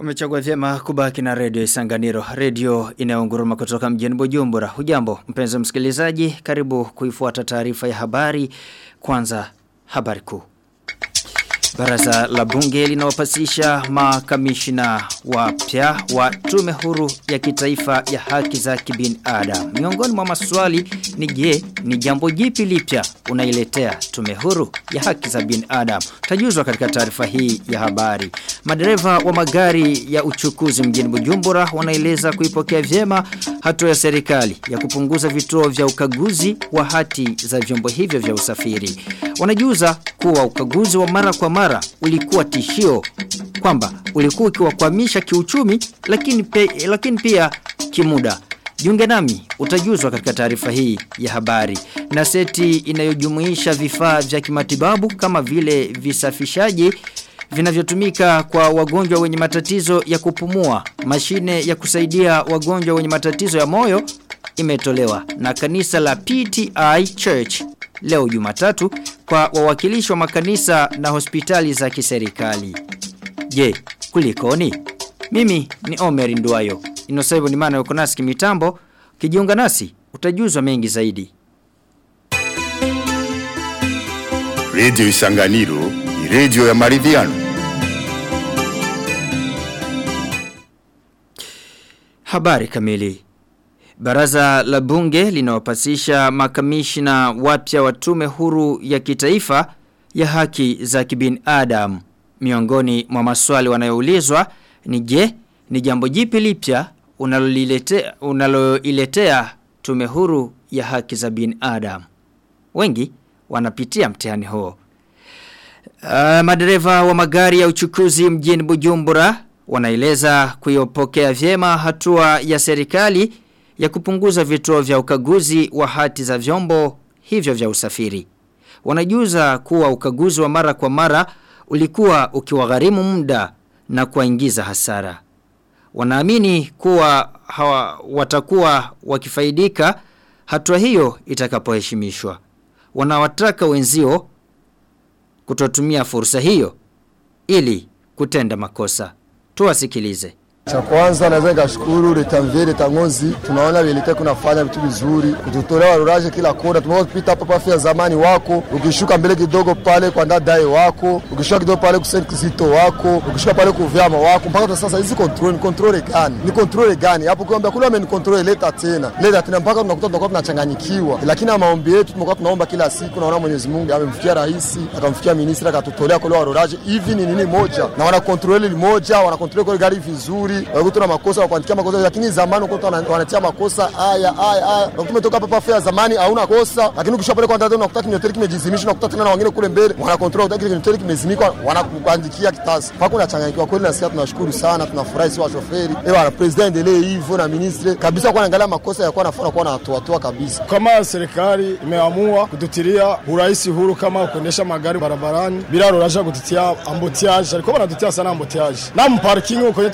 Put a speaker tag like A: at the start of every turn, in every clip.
A: Umechagua vyema kubaki na redio Isanganiro, redio inayonguruma kutoka mjini Bujumbura. Hujambo mpenzi msikilizaji, karibu kuifuata taarifa ya habari. Kwanza habari kuu. Baraza la bunge linawapasisha makamishina wapya wa tume huru ya kitaifa ya haki za kibinadamu. Miongoni mwa maswali ni je, ni jambo jipi lipya unailetea tume huru ya haki za binadamu. Tajuzwa katika taarifa hii ya habari. Madereva wa magari ya uchukuzi mjini Bujumbura wanaeleza kuipokea vyema hatua ya serikali ya kupunguza vituo vya ukaguzi wa hati za vyombo hivyo vya usafiri. Wanajuza kuwa ukaguzi wa mara kwa mara ulikuwa tishio kwamba ulikuwa ukiwakwamisha kiuchumi lakini, pe, lakini pia kimuda. Jiunge nami utajuzwa katika taarifa hii ya habari. Na seti inayojumuisha vifaa vya kimatibabu kama vile visafishaji vinavyotumika kwa wagonjwa wenye matatizo ya kupumua, mashine ya kusaidia wagonjwa wenye matatizo ya moyo imetolewa na kanisa la PTI Church leo Jumatatu kwa wawakilishi wa makanisa na hospitali za kiserikali. Je, kulikoni? Mimi ni Omer Nduayo. Inosaibu ni maana yuko nasi kimitambo. Kijiunga nasi, utajuzwa mengi zaidi.
B: Radio Isanganiro ni radio ya maridhiano.
A: Habari kamili. Baraza la bunge linawapasisha makamishina wapya wa tume huru ya kitaifa ya haki za kibinadamu. Miongoni mwa maswali wanayoulizwa ni je, ni jambo jipi lipya unaloiletea tume huru ya haki za binadamu. Wengi wanapitia mtihani huo. Uh, madereva wa magari ya uchukuzi mjini Bujumbura wanaeleza kuiopokea vyema hatua ya serikali ya kupunguza vituo vya ukaguzi wa hati za vyombo hivyo vya usafiri. Wanajuza kuwa ukaguzi wa mara kwa mara ulikuwa ukiwagharimu muda na kuwaingiza hasara. Wanaamini kuwa hawa, watakuwa wakifaidika hatua hiyo itakapoheshimishwa. Wanawataka wenzio kutotumia fursa hiyo ili kutenda makosa. Tuwasikilize.
C: Cha kwanza naweza nikashukuru leta mvye leta ngozi, tunaona vilete kunafanya vitu vizuri, kututolea waruraje kila kona. Tumeweza kupita hapa pafia zamani wako, ukishuka mbele kidogo pale kwa ndadae wako, ukishuka kidogo pale kuseni kisito wako, ukishuka pale kuvyama wako, mpaka sasa hizi control ni control gani? Ni control gani? Hapo kuambia kule ameni control leta tena. Leta tena mpaka tunakuta tunakuwa tunachanganyikiwa. Lakini maombi yetu tumekuwa tunaomba kila siku, naona Mwenyezi Mungu amemfikia rais, akamfikia ministri akatutolea kule waruraje. Hivi ni nini moja? Na wana control moja, wana control gari vizuri walikuwa na makosa wakuandikia makosa lakini zamani uko wanatia makosa. Haya haya haya na tumetoka papa fea zamani hauna kosa. Lakini ukisha pale kwa ndani unakuta kinyoteri kimejizimishwa, unakuta tena na wengine kule mbele wana control utaki kinyoteri kimezimikwa, wanakuandikia kitasi. Pako unachanganyikiwa kweli na sisi tunashukuru sana tunafurahi si washoferi, eh bwana president endelee hivyo na ministre. Kabisa kwa angalia makosa ya kwa nafuna kwa na watu kabisa.
D: Kama serikali imeamua kututilia urahisi huru kama kuendesha magari barabarani bila rorasha kututia ambotiage alikuwa wanatutia sana ambotiage na mparking kwenye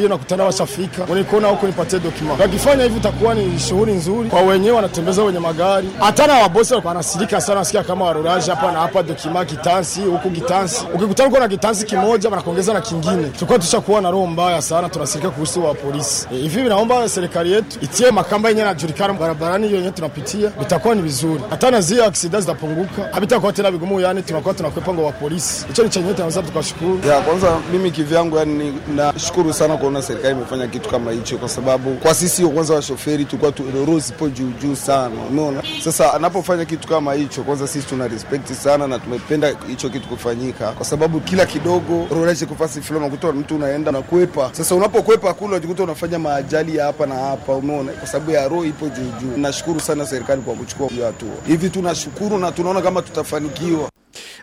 D: tunapakilia na kutana washafika unikona huko nipatie dokima. wakifanya hivi itakuwa ni shughuli nzuri. Kwa wenyewe wanatembeza wenye magari. Hata na wabosi wanasirika sana. Nasikia kama waroraje hapa na hapa dokima kitansi huku kitansi. Ukikutana uko na kitansi kimoja wanakuongeza na kingine. Tulikuwa tushakuwa na roho mbaya sana. Tunasirika kuhusu wa polisi. E, hivi naomba serikali yetu itie makamba yenye najulikana barabarani hiyo yenyewe tunapitia. Vitakuwa ni vizuri. Hata na zile aksida zitapunguka. Havitakuwa tena vigumu yani tunakuwa tunakwepa ngo wa polisi. Hicho ni chenye tunaweza tukashukuru.
E: Ya kwanza mimi kivyangu yani nashukuru sana kuona serikali imefanya kitu kama hicho, kwa sababu kwa sisi kwanza washoferi tulikuwa tu zipo juu juu sana, umeona. Sasa anapofanya kitu kama hicho, kwanza sisi tuna respect sana na tumependa hicho kitu kufanyika, kwa sababu kila kidogo kufasi fulani, unakuta mtu unaenda na. Sasa unapokwepa kule, unajikuta unafanya maajali ya hapa na hapa, umeona, kwa sababu ya roho ipo juu juu. Nashukuru sana serikali kwa kuchukua hiyo hatua. Hivi tunashukuru na tunaona kama tutafanikiwa.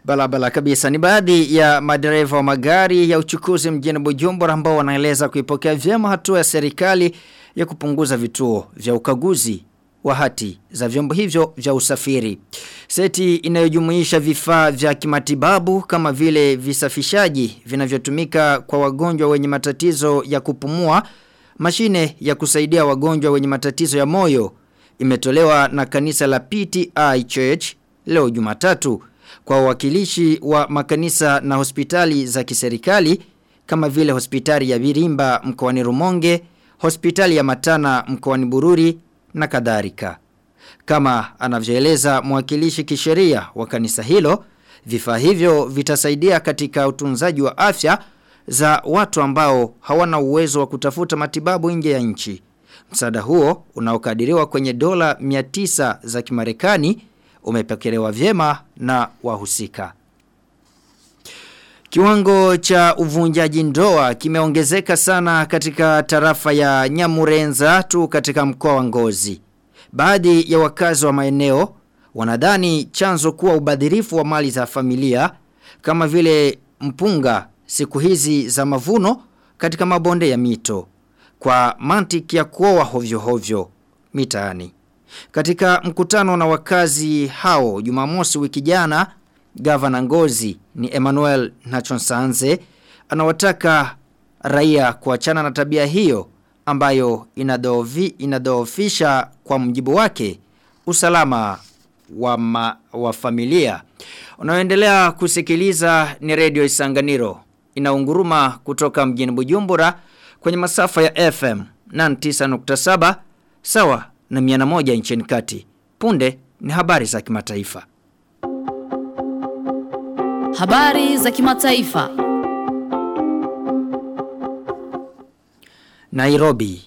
A: Balabala kabisa ni baadhi ya madereva wa magari ya uchukuzi mjini Bujumbura ambao wanaeleza kuipokea vyema hatua ya serikali ya kupunguza vituo vya ukaguzi wa hati za vyombo hivyo vya usafiri. Seti inayojumuisha vifaa vya kimatibabu kama vile visafishaji vinavyotumika kwa wagonjwa wenye matatizo ya kupumua, mashine ya kusaidia wagonjwa wenye matatizo ya moyo imetolewa na kanisa la PTI Church leo Jumatatu kwa wawakilishi wa makanisa na hospitali za kiserikali kama vile hospitali ya Birimba mkoani Rumonge, hospitali ya Matana mkoani Bururi na kadhalika. Kama anavyoeleza mwakilishi kisheria wa kanisa hilo, vifaa hivyo vitasaidia katika utunzaji wa afya za watu ambao hawana uwezo wa kutafuta matibabu nje ya nchi. Msaada huo unaokadiriwa kwenye dola 900 za Kimarekani umepokelewa vyema na wahusika. Kiwango cha uvunjaji ndoa kimeongezeka sana katika tarafa ya Nyamurenza tu katika mkoa wa Ngozi. Baadhi ya wakazi wa maeneo wanadhani chanzo kuwa ubadhirifu wa mali za familia kama vile mpunga siku hizi za mavuno katika mabonde ya mito kwa mantiki ya kuoa hovyo hovyo mitaani. Katika mkutano na wakazi hao Jumamosi wiki jana Gavana Ngozi ni Emmanuel Nachonsanze anawataka raia kuachana na tabia hiyo ambayo inadhoofi, inadhoofisha kwa mjibu wake usalama wa, ma, wa familia. Unaoendelea kusikiliza ni redio Isanganiro inaunguruma kutoka mjini Bujumbura kwenye masafa ya FM 99.7 sawa na 101 nchini kati. Punde ni habari za kimataifa.
F: Habari za kimataifa.
A: Nairobi.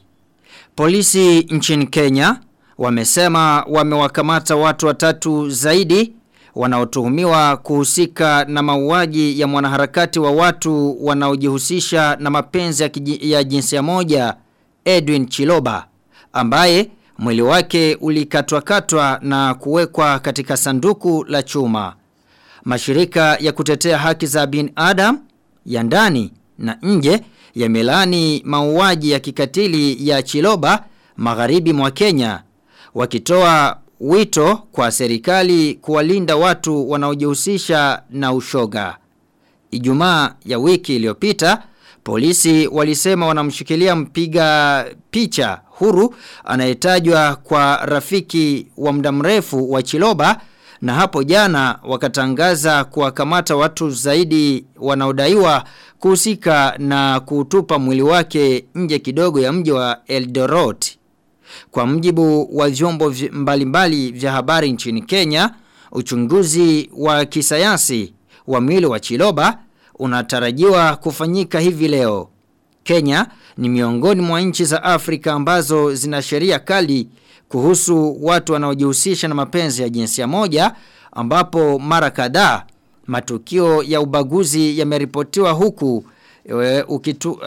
A: Polisi nchini Kenya wamesema wamewakamata watu watatu zaidi wanaotuhumiwa kuhusika na mauaji ya mwanaharakati wa watu wanaojihusisha na mapenzi ya, ya jinsia moja Edwin Chiloba ambaye mwili wake ulikatwakatwa na kuwekwa katika sanduku la chuma. Mashirika ya kutetea haki za bin Adam ya ndani na nje yamelani mauaji ya kikatili ya Chiloba magharibi mwa Kenya wakitoa wito kwa serikali kuwalinda watu wanaojihusisha na ushoga. Ijumaa ya wiki iliyopita polisi walisema wanamshikilia mpiga picha huru anayetajwa kwa rafiki wa muda mrefu wa Chiloba na hapo jana wakatangaza kuwakamata watu zaidi wanaodaiwa kuhusika na kutupa mwili wake nje kidogo ya mji wa Eldoret. Kwa mjibu wa vyombo mbalimbali vya habari nchini Kenya, uchunguzi wa kisayansi wa mwili wa Chiloba unatarajiwa kufanyika hivi leo. Kenya ni miongoni mwa nchi za Afrika ambazo zina sheria kali kuhusu watu wanaojihusisha na mapenzi ya jinsia moja ambapo mara kadhaa matukio ya ubaguzi yameripotiwa huku e, ukitu, uh,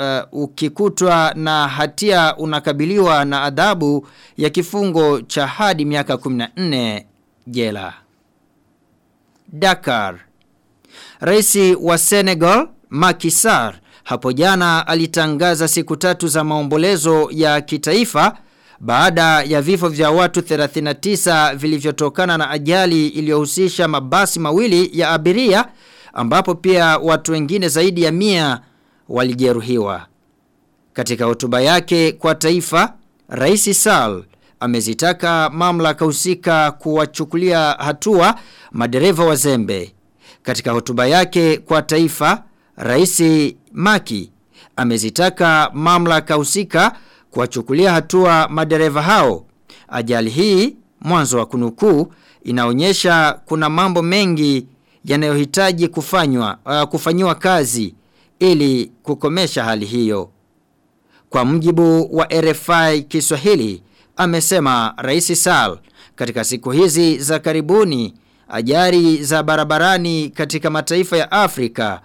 A: ukikutwa na hatia unakabiliwa na adhabu ya kifungo cha hadi miaka 14 jela. Dakar rais wa Senegal Macky Sall hapo jana alitangaza siku tatu za maombolezo ya kitaifa baada ya vifo vya watu 39 vilivyotokana na ajali iliyohusisha mabasi mawili ya abiria ambapo pia watu wengine zaidi ya mia walijeruhiwa. Katika hotuba yake kwa taifa, Rais Sal amezitaka mamlaka husika kuwachukulia hatua madereva wazembe. Katika hotuba yake kwa taifa, Rais Maki amezitaka mamlaka husika kuwachukulia hatua madereva hao. Ajali hii mwanzo wa kunukuu inaonyesha kuna mambo mengi yanayohitaji kufanywa uh, kufanyiwa kazi ili kukomesha hali hiyo. Kwa mjibu wa RFI Kiswahili amesema Rais Sal katika siku hizi za karibuni ajali za barabarani katika mataifa ya Afrika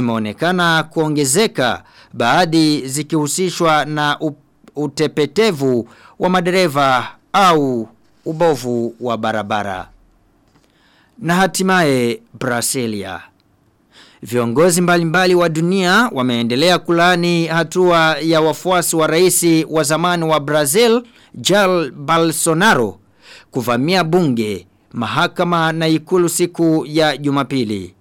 A: zimeonekana kuongezeka baadhi zikihusishwa na utepetevu wa madereva au ubovu wa barabara. Na hatimaye Brasilia. Viongozi mbalimbali wa dunia wameendelea kulani hatua ya wafuasi wa rais wa zamani wa Brazil, Jair Bolsonaro, kuvamia bunge, mahakama na ikulu siku ya Jumapili.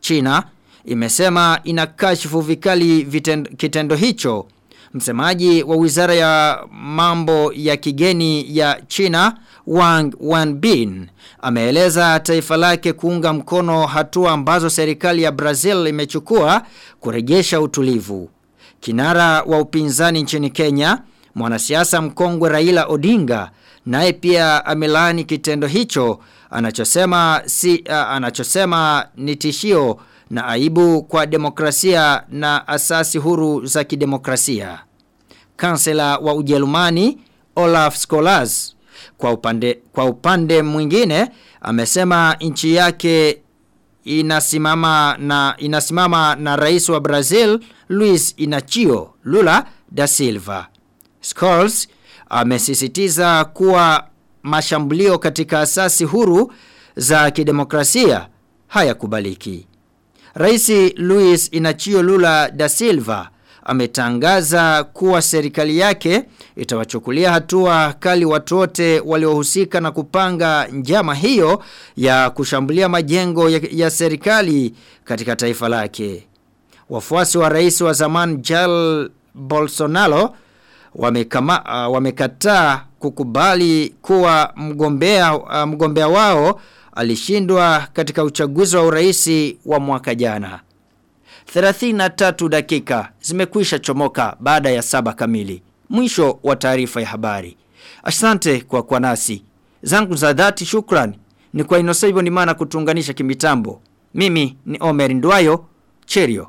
A: China imesema inakashifu vikali vitendo, kitendo hicho Msemaji wa wizara ya mambo ya kigeni ya China Wang Wanbin ameeleza taifa lake kuunga mkono hatua ambazo serikali ya Brazil imechukua kurejesha utulivu. Kinara wa upinzani nchini Kenya, mwanasiasa mkongwe Raila Odinga naye pia amelaani kitendo hicho anachosema si uh, anachosema ni tishio na aibu kwa demokrasia na asasi huru za kidemokrasia. Kansela wa Ujerumani Olaf Scholz kwa upande kwa upande mwingine amesema nchi yake inasimama na inasimama na rais wa Brazil Luis Inacio Lula da Silva. Scholz amesisitiza kuwa mashambulio katika asasi huru za kidemokrasia hayakubaliki. Rais Luis Inachio Lula da Silva ametangaza kuwa serikali yake itawachukulia hatua kali watu wote waliohusika na kupanga njama hiyo ya kushambulia majengo ya, ya serikali katika taifa lake. Wafuasi wa rais wa zamani Jair Bolsonaro wamekama, uh, wamekataa kukubali kuwa mgombea uh, mgombea wao alishindwa katika uchaguzi wa uraisi wa mwaka jana. 33 dakika zimekwisha chomoka baada ya saba kamili. Mwisho wa taarifa ya habari. Asante kwa kwa nasi. Zangu za dhati shukran ni kwa inosaibo ni maana kutunganisha kimitambo. Mimi ni Omer Ndwayo. Cherio.